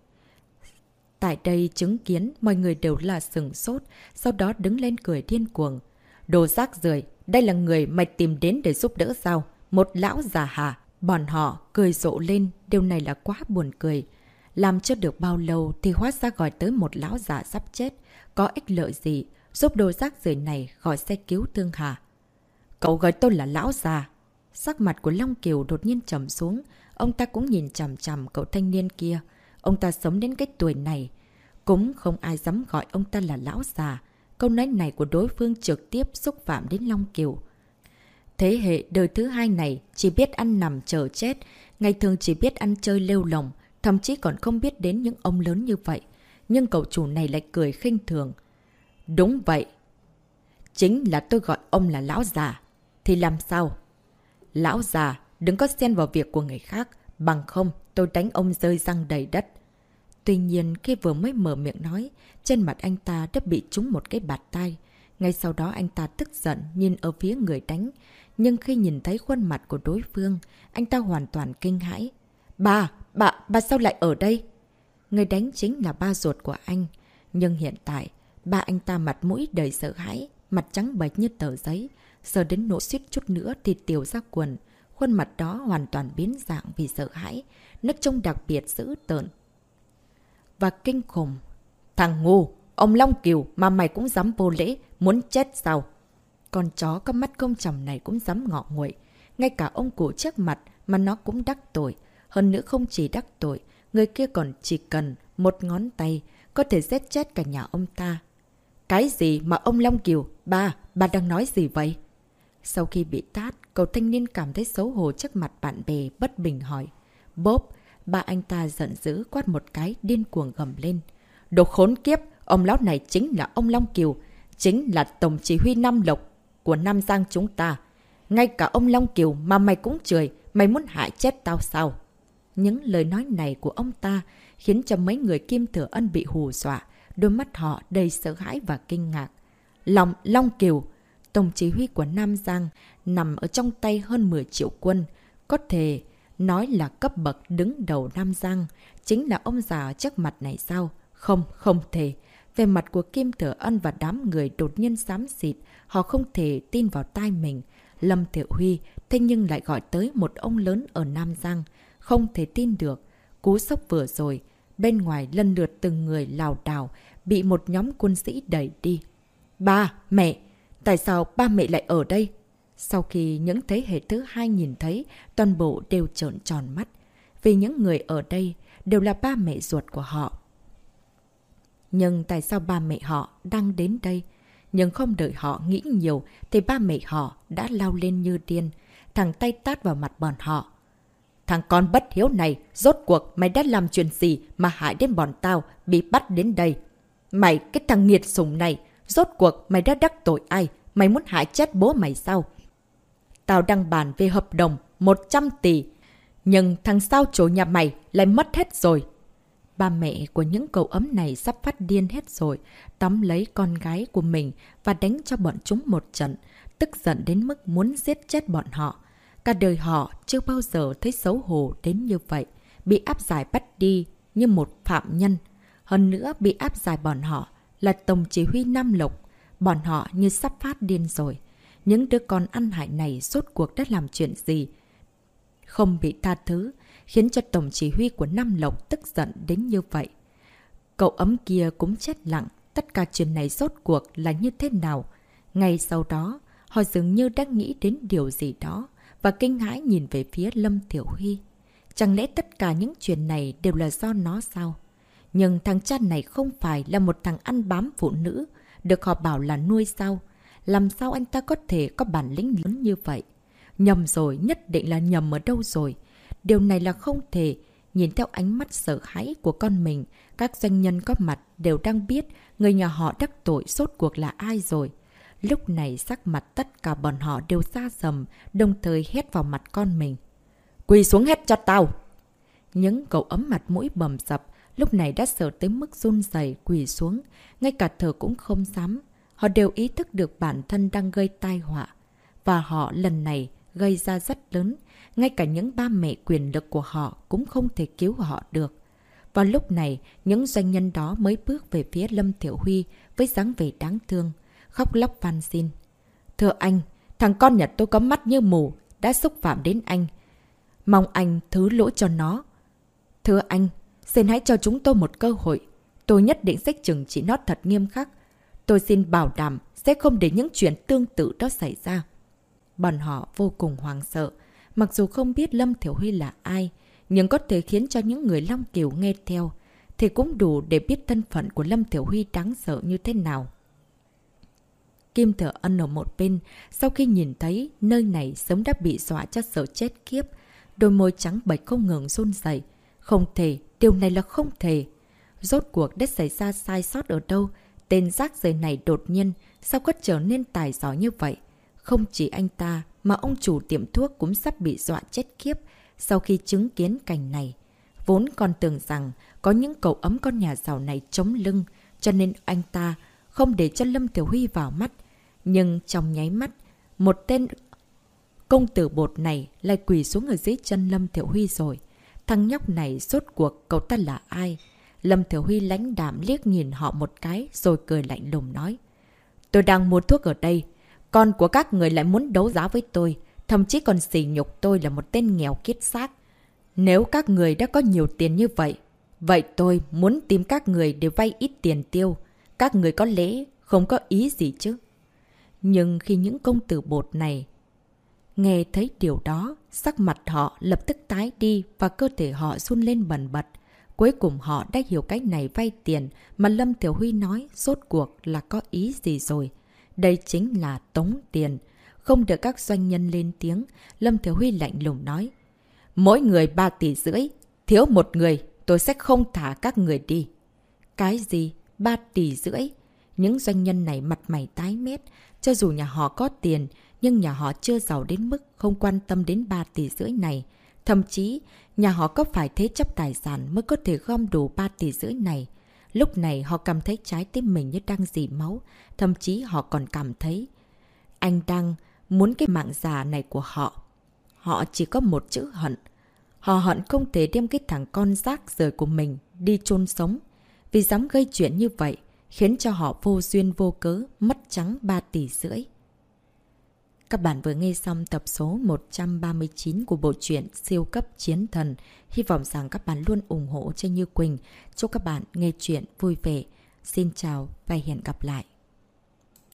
Tại đây chứng kiến mọi người đều là sừng sốt, sau đó đứng lên cười điên cuồng. Đồ rác rưởi đây là người mày tìm đến để giúp đỡ sao? Một lão già hà. Bọn họ cười rộ lên, điều này là quá buồn cười. Làm chưa được bao lâu thì hóa ra gọi tới một lão già sắp chết. Có ích lợi gì? Giúp đồ rác rưởi này gọi xe cứu thương hà. Cậu gọi tôi là lão già. Sắc mặt của Long Kiều đột nhiên trầm xuống. Ông ta cũng nhìn chằm chằm cậu thanh niên kia. Ông ta sống đến cái tuổi này. Cũng không ai dám gọi ông ta là lão già. Câu nói này của đối phương trực tiếp xúc phạm đến Long Kiều. Thế hệ đời thứ hai này chỉ biết ăn nằm chờ chết, ngày thường chỉ biết ăn chơi lêu lồng, thậm chí còn không biết đến những ông lớn như vậy. Nhưng cậu chủ này lại cười khinh thường. Đúng vậy. Chính là tôi gọi ông là lão già. Thì làm sao? Lão già, đừng có xen vào việc của người khác. Bằng không, tôi đánh ông rơi răng đầy đất. Tuy nhiên, khi vừa mới mở miệng nói, trên mặt anh ta đã bị trúng một cái bạt tay. Ngay sau đó anh ta tức giận nhìn ở phía người đánh. Nhưng khi nhìn thấy khuôn mặt của đối phương, anh ta hoàn toàn kinh hãi. Bà, bà, bà sao lại ở đây? Người đánh chính là ba ruột của anh. Nhưng hiện tại, ba anh ta mặt mũi đầy sợ hãi, mặt trắng bệch như tờ giấy. Giờ đến nỗi suýt chút nữa thì tiểu ra quần. Khuôn mặt đó hoàn toàn biến dạng vì sợ hãi. Nước trông đặc biệt dữ tợn. Và kinh khủng. Thằng ngu, ông Long Kiều mà mày cũng dám vô lễ, muốn chết sao? Con chó có mắt công chồng này cũng dám ngọ nguội Ngay cả ông cụ trước mặt mà nó cũng đắc tội. Hơn nữa không chỉ đắc tội, người kia còn chỉ cần một ngón tay có thể giết chết cả nhà ông ta. Cái gì mà ông Long Kiều? Ba, bà đang nói gì vậy? Sau khi bị tát, cậu thanh niên cảm thấy xấu hổ trước mặt bạn bè, bất bình hỏi. Bốp, ba anh ta giận dữ quát một cái, điên cuồng gầm lên. Đồ khốn kiếp, ông lão này chính là ông Long Kiều, chính là tổng chỉ huy Nam Lộc của Nam Giang chúng ta. Ngay cả ông Long Kiều mà mày cũng chửi, mày muốn hại chết tao sao? Những lời nói này của ông ta khiến cho mấy người Kim Thừa Ân bị hù dọa, đôi mắt họ đầy sợ hãi và kinh ngạc. Lòng Long Kiều, tổng chỉ huy của Nam Giang, nằm ở trong tay hơn 10 triệu quân. Có thể nói là cấp bậc đứng đầu Nam Giang, chính là ông già trước mặt này sao? Không, không thể. Về mặt của Kim Thừa Ân và đám người đột nhiên xám xịt, họ không thể tin vào tai mình. Lâm Thiệu Huy thế nhưng lại gọi tới một ông lớn ở Nam Giang. Không thể tin được. Cú sốc vừa rồi, bên ngoài lần lượt từng người lào đảo, bị một nhóm quân sĩ đẩy đi. Ba, mẹ, tại sao ba mẹ lại ở đây? Sau khi những thế hệ thứ hai nhìn thấy, toàn bộ đều trợn tròn mắt. Vì những người ở đây đều là ba mẹ ruột của họ. Nhưng tại sao ba mẹ họ đang đến đây? Nhưng không đợi họ nghĩ nhiều thì ba mẹ họ đã lao lên như điên, thằng tay tát vào mặt bọn họ. Thằng con bất hiếu này, rốt cuộc mày đã làm chuyện gì mà hại đến bọn tao bị bắt đến đây? Mày, cái thằng nghiệt sùng này, rốt cuộc mày đã đắc tội ai? Mày muốn hại chết bố mày sao? Tao đang bàn về hợp đồng 100 tỷ. Nhưng thằng sao chủ nhà mày lại mất hết rồi. Ba mẹ của những cậu ấm này sắp phát điên hết rồi, tóm lấy con gái của mình và đánh cho bọn chúng một trận, tức giận đến mức muốn giết chết bọn họ. Cả đời họ chưa bao giờ thấy xấu hổ đến như vậy, bị áp giải bắt đi như một phạm nhân. Hơn nữa bị áp giải bọn họ là Tổng Chỉ huy Nam Lộc, bọn họ như sắp phát điên rồi. Những đứa con ăn hại này suốt cuộc đã làm chuyện gì? Không bị tha thứ, khiến cho Tổng Chỉ huy của Nam Lộc tức giận đến như vậy. Cậu ấm kia cũng chết lặng, tất cả chuyện này rốt cuộc là như thế nào? Ngay sau đó, họ dường như đang nghĩ đến điều gì đó và kinh hãi nhìn về phía Lâm Tiểu Huy. Chẳng lẽ tất cả những chuyện này đều là do nó sao? Nhưng thằng cha này không phải là một thằng ăn bám phụ nữ, được họ bảo là nuôi sao? Làm sao anh ta có thể có bản lĩnh lớn như vậy? Nhầm rồi, nhất định là nhầm ở đâu rồi. Điều này là không thể. Nhìn theo ánh mắt sợ hãi của con mình, các doanh nhân có mặt đều đang biết người nhà họ đắc tội sốt cuộc là ai rồi. Lúc này sắc mặt tất cả bọn họ đều xa dầm, đồng thời hét vào mặt con mình. Quỳ xuống hét cho tao! Những cậu ấm mặt mũi bầm sập, lúc này đã sợ tới mức run dày quỳ xuống, ngay cả thở cũng không dám. Họ đều ý thức được bản thân đang gây tai họa. Và họ lần này gây ra rất lớn, ngay cả những ba mẹ quyền lực của họ cũng không thể cứu họ được. Vào lúc này, những doanh nhân đó mới bước về phía Lâm Thiểu Huy với dáng vẻ đáng thương, khóc lóc van xin. Thưa anh, thằng con Nhật tôi có mắt như mù, đã xúc phạm đến anh. Mong anh thứ lỗi cho nó. Thưa anh, xin hãy cho chúng tôi một cơ hội. Tôi nhất định sẽ chừng trị nó thật nghiêm khắc. Tôi xin bảo đảm sẽ không để những chuyện tương tự đó xảy ra. Bọn họ vô cùng hoàng sợ. Mặc dù không biết Lâm Thiểu Huy là ai, nhưng có thể khiến cho những người Long Kiều nghe theo, thì cũng đủ để biết thân phận của Lâm Thiểu Huy đáng sợ như thế nào. Kim Thừa Ân ở một bên, sau khi nhìn thấy nơi này sớm đã bị dọa cho sợ chết kiếp, đôi môi trắng bệch không ngừng run dậy. Không thể, điều này là không thể. Rốt cuộc đã xảy ra sai sót ở đâu, tên rác rời này đột nhiên, sao có trở nên tài giỏi như vậy? Không chỉ anh ta, mà ông chủ tiệm thuốc cũng sắp bị dọa chết khiếp sau khi chứng kiến cảnh này. Vốn còn tưởng rằng có những cậu ấm con nhà giàu này chống lưng, cho nên anh ta không để cho Lâm Tiểu Huy vào mắt. Nhưng trong nháy mắt, một tên công tử bột này lại quỳ xuống ở dưới chân Lâm Tiểu Huy rồi. Thằng nhóc này rốt cuộc cậu ta là ai? Lâm Tiểu Huy lãnh đạm liếc nhìn họ một cái rồi cười lạnh lùng nói. Tôi đang mua thuốc ở đây. Con của các người lại muốn đấu giá với tôi. Thậm chí còn xỉ nhục tôi là một tên nghèo kiết xác. Nếu các người đã có nhiều tiền như vậy, vậy tôi muốn tìm các người để vay ít tiền tiêu. Các người có lẽ không có ý gì chứ. Nhưng khi những công tử bột này nghe thấy điều đó, sắc mặt họ lập tức tái đi và cơ thể họ run lên bần bật. Cuối cùng họ đã hiểu cách này vay tiền mà Lâm Tiểu Huy nói rốt cuộc là có ý gì rồi. Đây chính là tống tiền. Không được các doanh nhân lên tiếng, Lâm Thiếu Huy lạnh lùng nói. Mỗi người 3 tỷ rưỡi, thiếu một người, tôi sẽ không thả các người đi. Cái gì? 3 tỷ rưỡi? Những doanh nhân này mặt mày tái mét, cho dù nhà họ có tiền, nhưng nhà họ chưa giàu đến mức không quan tâm đến 3 tỷ rưỡi này. Thậm chí, nhà họ có phải thế chấp tài sản mới có thể gom đủ 3 tỷ rưỡi này. Lúc này họ cảm thấy trái tim mình như đang dì máu. Thậm chí họ còn cảm thấy anh đang muốn cái mạng già này của họ. Họ chỉ có một chữ hận. Họ hận không thể đem cái thằng con rác rời của mình đi chôn sống. Vì dám gây chuyện như vậy, khiến cho họ vô duyên vô cớ mất trắng 3 tỷ rưỡi. Các bạn vừa nghe xong tập số 139 của bộ truyện Siêu cấp chiến thần. Hy vọng rằng các bạn luôn ủng hộ cho Như Quỳnh. Chúc các bạn nghe chuyện vui vẻ. Xin chào và hẹn gặp lại.